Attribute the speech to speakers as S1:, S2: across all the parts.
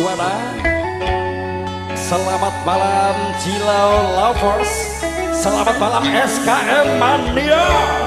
S1: Juara Selamat malam Jilau Lovers. Selamat malam SKM Mania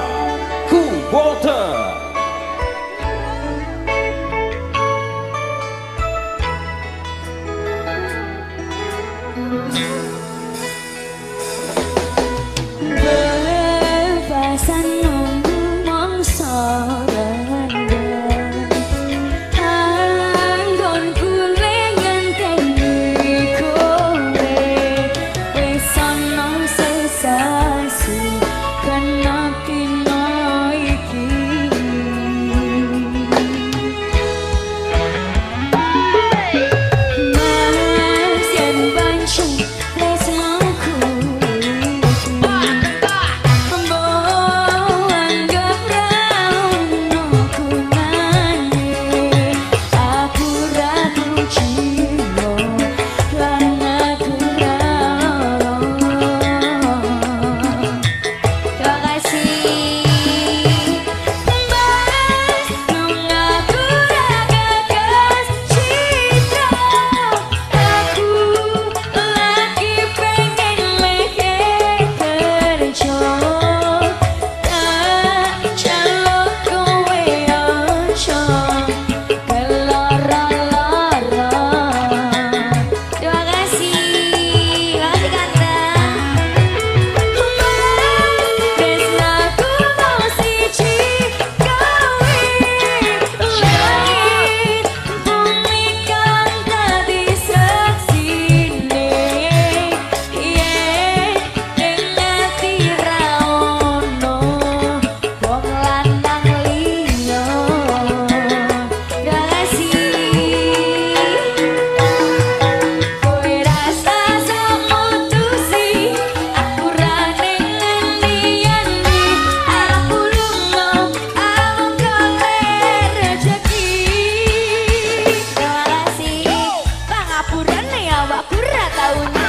S1: aún